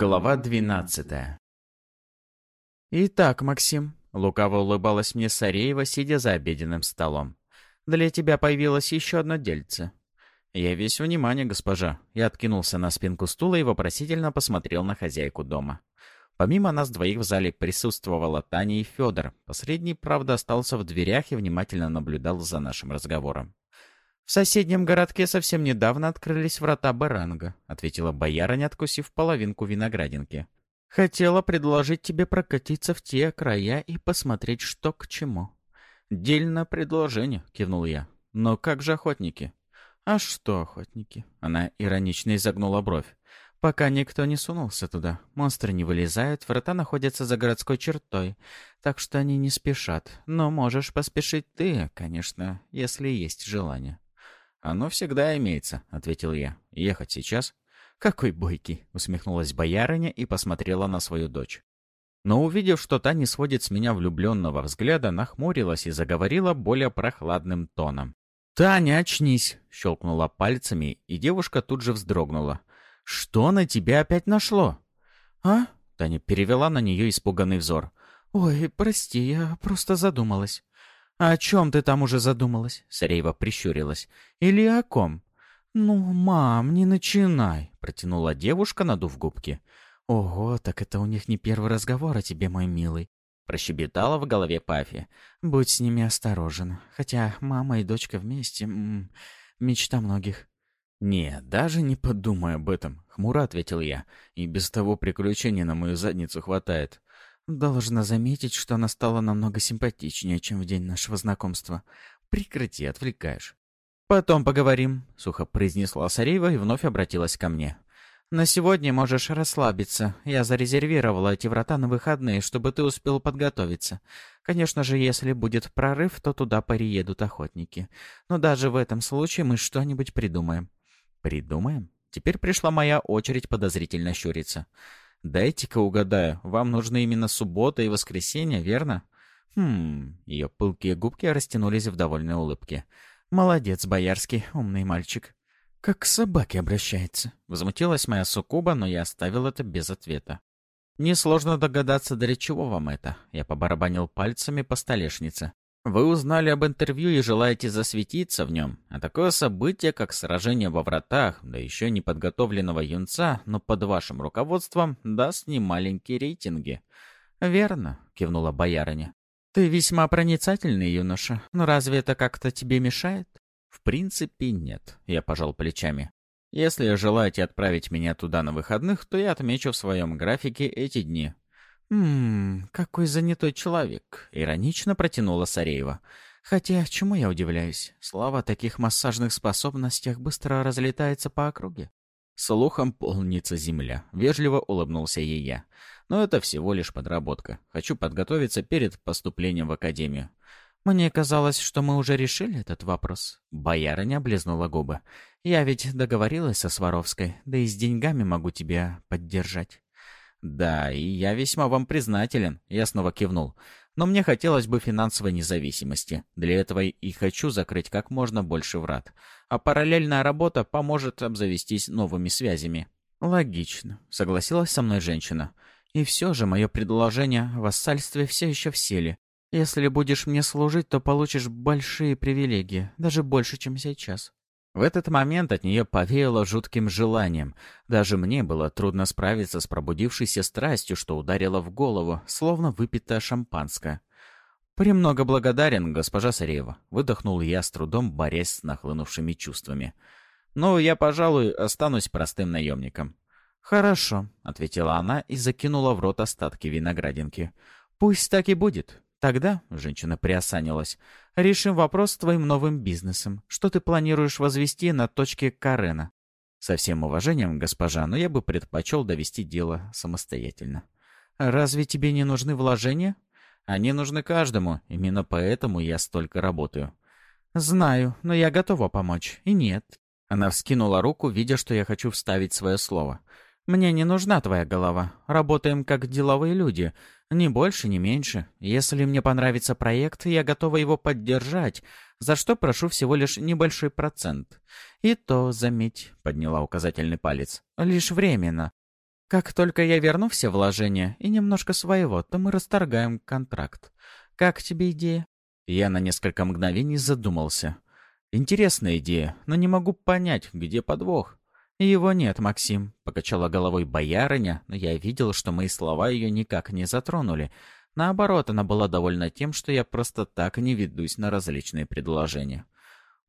Глава двенадцатая «Итак, Максим», — лукаво улыбалась мне Сареева, сидя за обеденным столом, — «для тебя появилось еще одно дельце». Я весь внимание, госпожа. Я откинулся на спинку стула и вопросительно посмотрел на хозяйку дома. Помимо нас двоих в зале присутствовала Таня и Федор. Последний, правда, остался в дверях и внимательно наблюдал за нашим разговором. «В соседнем городке совсем недавно открылись врата Баранга», — ответила боярыня, откусив половинку виноградинки. «Хотела предложить тебе прокатиться в те края и посмотреть, что к чему». «Дельное предложение», — кивнул я. «Но как же охотники?» «А что охотники?» Она иронично изогнула бровь. «Пока никто не сунулся туда. Монстры не вылезают, врата находятся за городской чертой, так что они не спешат. Но можешь поспешить ты, конечно, если есть желание». «Оно всегда имеется», — ответил я. «Ехать сейчас?» «Какой бойкий!» — усмехнулась боярыня и посмотрела на свою дочь. Но увидев, что та не сводит с меня влюбленного взгляда, нахмурилась и заговорила более прохладным тоном. «Таня, очнись!» — щелкнула пальцами, и девушка тут же вздрогнула. «Что на тебя опять нашло?» «А?» — Таня перевела на нее испуганный взор. «Ой, прости, я просто задумалась». «О чем ты там уже задумалась?» — Сареева прищурилась. «Или о ком?» «Ну, мам, не начинай», — протянула девушка, надув губки. «Ого, так это у них не первый разговор о тебе, мой милый», — прощебетала в голове Пафи. «Будь с ними осторожен. Хотя мама и дочка вместе... М мечта многих». «Нет, даже не подумай об этом», — хмуро ответил я. «И без того приключений на мою задницу хватает. Должна заметить, что она стала намного симпатичнее, чем в день нашего знакомства. Прекрати, отвлекаешь. «Потом поговорим», — сухо произнесла Сареева и вновь обратилась ко мне. «На сегодня можешь расслабиться. Я зарезервировала эти врата на выходные, чтобы ты успел подготовиться. Конечно же, если будет прорыв, то туда переедут охотники. Но даже в этом случае мы что-нибудь придумаем». «Придумаем?» Теперь пришла моя очередь подозрительно щуриться. «Дайте-ка угадаю, вам нужны именно суббота и воскресенье, верно?» «Хм...» Ее пылкие губки растянулись в довольной улыбке. «Молодец, боярский, умный мальчик». «Как к собаке обращается», — возмутилась моя суккуба, но я оставил это без ответа. «Несложно догадаться, для чего вам это?» Я побарабанил пальцами по столешнице. Вы узнали об интервью и желаете засветиться в нем, а такое событие, как сражение во вратах, да еще неподготовленного юнца, но под вашим руководством, даст немаленькие рейтинги. «Верно», — кивнула боярыня. «Ты весьма проницательный юноша, но разве это как-то тебе мешает?» «В принципе, нет», — я пожал плечами. «Если желаете отправить меня туда на выходных, то я отмечу в своем графике эти дни. «Ммм, какой занятой человек», — иронично протянула Сареева. «Хотя, чему я удивляюсь? Слава о таких массажных способностях быстро разлетается по округе». Слухом полнится земля. Вежливо улыбнулся ей я. Но это всего лишь подработка. Хочу подготовиться перед поступлением в академию. Мне казалось, что мы уже решили этот вопрос. Боярыня облизнула губы. Я ведь договорилась со Сваровской, да и с деньгами могу тебя поддержать. «Да, и я весьма вам признателен», — я снова кивнул. «Но мне хотелось бы финансовой независимости. Для этого и хочу закрыть как можно больше врат. А параллельная работа поможет обзавестись новыми связями». «Логично», — согласилась со мной женщина. «И все же мое предложение о вассальстве все еще в силе. Если будешь мне служить, то получишь большие привилегии, даже больше, чем сейчас». В этот момент от нее повеяло жутким желанием. Даже мне было трудно справиться с пробудившейся страстью, что ударило в голову, словно выпитое шампанское. «Премного благодарен, госпожа Сареева», — выдохнул я с трудом, борясь с нахлынувшими чувствами. «Но я, пожалуй, останусь простым наемником». «Хорошо», — ответила она и закинула в рот остатки виноградинки. «Пусть так и будет. Тогда, — женщина приосанилась, — решим вопрос с твоим новым бизнесом. Что ты планируешь возвести на точке Карена? Со всем уважением, госпожа, но я бы предпочел довести дело самостоятельно. Разве тебе не нужны вложения? Они нужны каждому, именно поэтому я столько работаю. Знаю, но я готова помочь. И нет. Она вскинула руку, видя, что я хочу вставить свое слово. Мне не нужна твоя голова. Работаем как деловые люди. Ни больше, ни меньше. Если мне понравится проект, я готова его поддержать, за что прошу всего лишь небольшой процент. И то, заметь, подняла указательный палец, лишь временно. Как только я верну все вложения и немножко своего, то мы расторгаем контракт. Как тебе идея?» Я на несколько мгновений задумался. «Интересная идея, но не могу понять, где подвох». «Его нет, Максим», — покачала головой боярыня, но я видел, что мои слова ее никак не затронули. Наоборот, она была довольна тем, что я просто так не ведусь на различные предложения.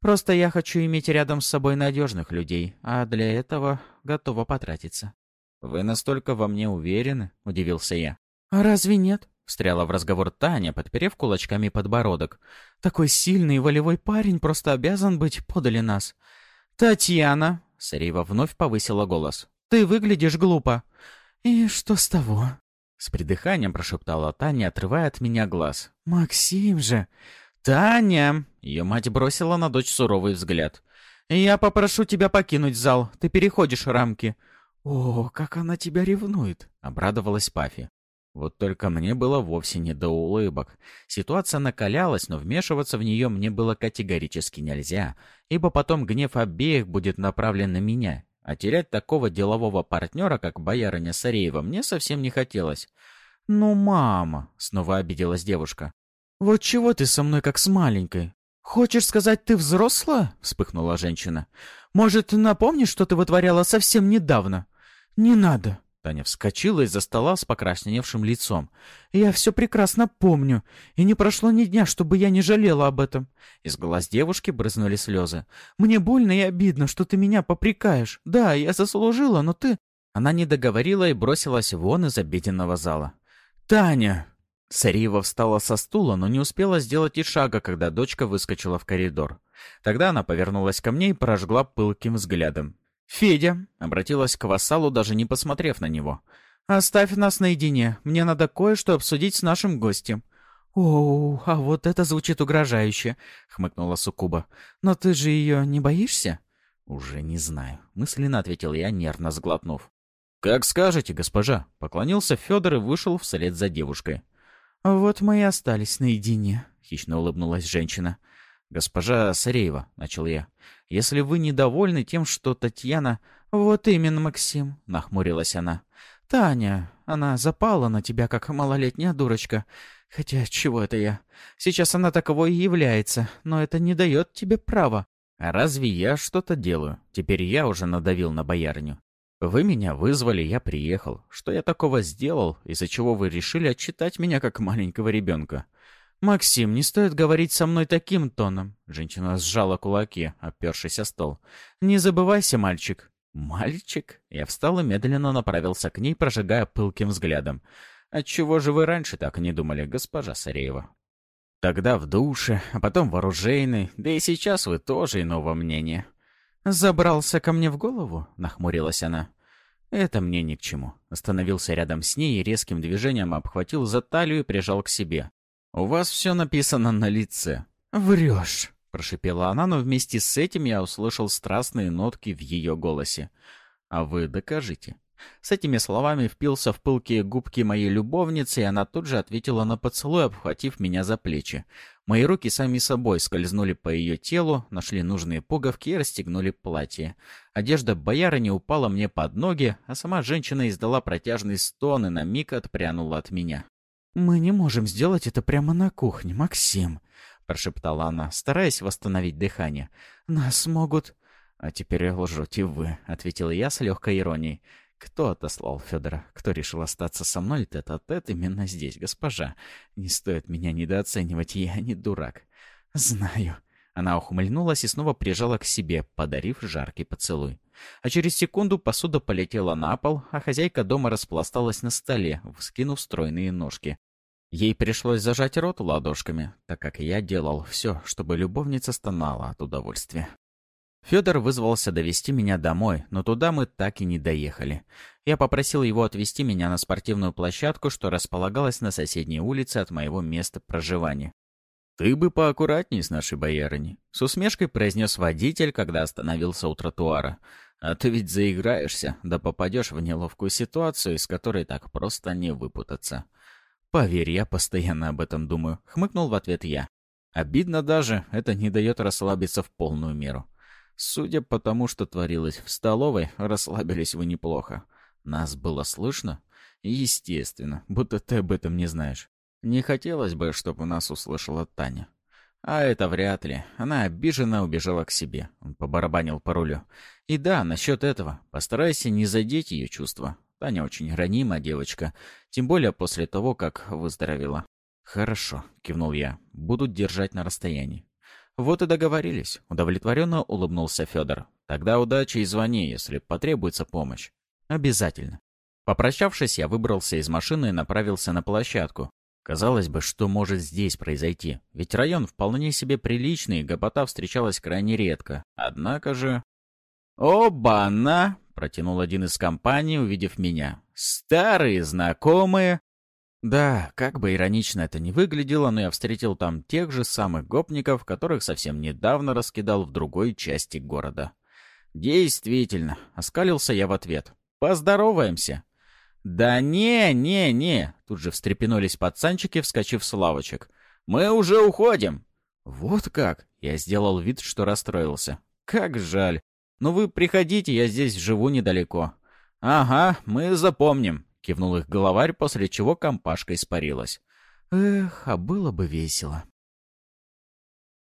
«Просто я хочу иметь рядом с собой надежных людей, а для этого готова потратиться». «Вы настолько во мне уверены?» — удивился я. «А разве нет?» — встряла в разговор Таня, подперев кулачками подбородок. «Такой сильный и волевой парень просто обязан быть подали нас». «Татьяна!» Сареева вновь повысила голос. «Ты выглядишь глупо». «И что с того?» С придыханием прошептала Таня, отрывая от меня глаз. «Максим же!» «Таня!» Ее мать бросила на дочь суровый взгляд. «Я попрошу тебя покинуть зал. Ты переходишь рамки». «О, как она тебя ревнует!» — обрадовалась Пафи. Вот только мне было вовсе не до улыбок. Ситуация накалялась, но вмешиваться в нее мне было категорически нельзя, ибо потом гнев обеих будет направлен на меня, а терять такого делового партнера, как боярыня Сареева, мне совсем не хотелось. «Ну, мама!» — снова обиделась девушка. «Вот чего ты со мной как с маленькой? Хочешь сказать, ты взрослая?» — вспыхнула женщина. «Может, напомнишь, что ты вытворяла совсем недавно?» «Не надо!» Таня вскочила из-за стола с покрасневшим лицом. «Я все прекрасно помню, и не прошло ни дня, чтобы я не жалела об этом». Из глаз девушки брызнули слезы. «Мне больно и обидно, что ты меня попрекаешь. Да, я заслужила, но ты...» Она не договорила и бросилась вон из обеденного зала. «Таня!» Сариева встала со стула, но не успела сделать и шага, когда дочка выскочила в коридор. Тогда она повернулась ко мне и прожгла пылким взглядом. «Федя», — обратилась к вассалу, даже не посмотрев на него, — «оставь нас наедине. Мне надо кое-что обсудить с нашим гостем». «Оу, а вот это звучит угрожающе», — хмыкнула Сукуба. «Но ты же ее не боишься?» «Уже не знаю», — мысленно ответил я, нервно сглотнув. «Как скажете, госпожа», — поклонился Федор и вышел вслед за девушкой. «Вот мы и остались наедине», — хищно улыбнулась женщина. «Госпожа Сареева», — начал я, — «если вы недовольны тем, что Татьяна...» «Вот именно, Максим», — нахмурилась она. «Таня, она запала на тебя, как малолетняя дурочка. Хотя, чего это я? Сейчас она таковой и является, но это не дает тебе права». «А разве я что-то делаю? Теперь я уже надавил на боярню. Вы меня вызвали, я приехал. Что я такого сделал, из-за чего вы решили отчитать меня как маленького ребенка?» «Максим, не стоит говорить со мной таким тоном». Женщина сжала кулаки, опершись о стол. «Не забывайся, мальчик». «Мальчик?» Я встал и медленно направился к ней, прожигая пылким взглядом. «Отчего же вы раньше так не думали, госпожа Сареева?» «Тогда в душе, а потом вооружейный, да и сейчас вы тоже иного мнения». «Забрался ко мне в голову?» — нахмурилась она. «Это мне ни к чему». Остановился рядом с ней и резким движением обхватил за талию и прижал к себе. «У вас все написано на лице». «Врешь», — прошипела она, но вместе с этим я услышал страстные нотки в ее голосе. «А вы докажите». С этими словами впился в пылкие губки моей любовницы, и она тут же ответила на поцелуй, обхватив меня за плечи. Мои руки сами собой скользнули по ее телу, нашли нужные пуговки и расстегнули платье. Одежда боярыни упала мне под ноги, а сама женщина издала протяжный стон и на миг отпрянула от меня. «Мы не можем сделать это прямо на кухне, Максим», — прошептала она, стараясь восстановить дыхание. «Нас могут...» «А теперь лжете вы», — ответил я с легкой иронией. «Кто отослал Федора? Кто решил остаться со мной тет-а-тет -тет именно здесь, госпожа? Не стоит меня недооценивать, я не дурак». «Знаю». Она ухмыльнулась и снова прижала к себе, подарив жаркий поцелуй. А через секунду посуда полетела на пол, а хозяйка дома распласталась на столе, вскинув стройные ножки. Ей пришлось зажать рот ладошками, так как я делал все, чтобы любовница стонала от удовольствия. Федор вызвался довести меня домой, но туда мы так и не доехали. Я попросил его отвезти меня на спортивную площадку, что располагалась на соседней улице от моего места проживания. «Ты бы поаккуратней с нашей боярыней», — с усмешкой произнес водитель, когда остановился у тротуара. «А ты ведь заиграешься, да попадешь в неловкую ситуацию, из которой так просто не выпутаться». «Поверь, я постоянно об этом думаю», — хмыкнул в ответ я. «Обидно даже, это не дает расслабиться в полную меру. Судя по тому, что творилось в столовой, расслабились вы неплохо. Нас было слышно? Естественно, будто ты об этом не знаешь. Не хотелось бы, чтобы нас услышала Таня. А это вряд ли. Она обиженно убежала к себе. Он побарабанил по рулю. И да, насчет этого. Постарайся не задеть ее чувства. Таня очень ранимая девочка. Тем более после того, как выздоровела. «Хорошо», — кивнул я. «Будут держать на расстоянии». «Вот и договорились», — удовлетворенно улыбнулся Федор. «Тогда удачи и звони, если потребуется помощь». «Обязательно». Попрощавшись, я выбрался из машины и направился на площадку. Казалось бы, что может здесь произойти? Ведь район вполне себе приличный, гопота встречалась крайне редко. Однако же... «Оба-на!» — протянул один из компаний, увидев меня. «Старые знакомые!» Да, как бы иронично это ни выглядело, но я встретил там тех же самых гопников, которых совсем недавно раскидал в другой части города. Действительно, оскалился я в ответ. «Поздороваемся!» «Да не, не, не!» — тут же встрепенулись пацанчики, вскочив с лавочек. «Мы уже уходим!» «Вот как!» — я сделал вид, что расстроился. «Как жаль! Ну вы приходите, я здесь живу недалеко». «Ага, мы запомним!» — кивнул их головарь, после чего компашка испарилась. «Эх, а было бы весело!»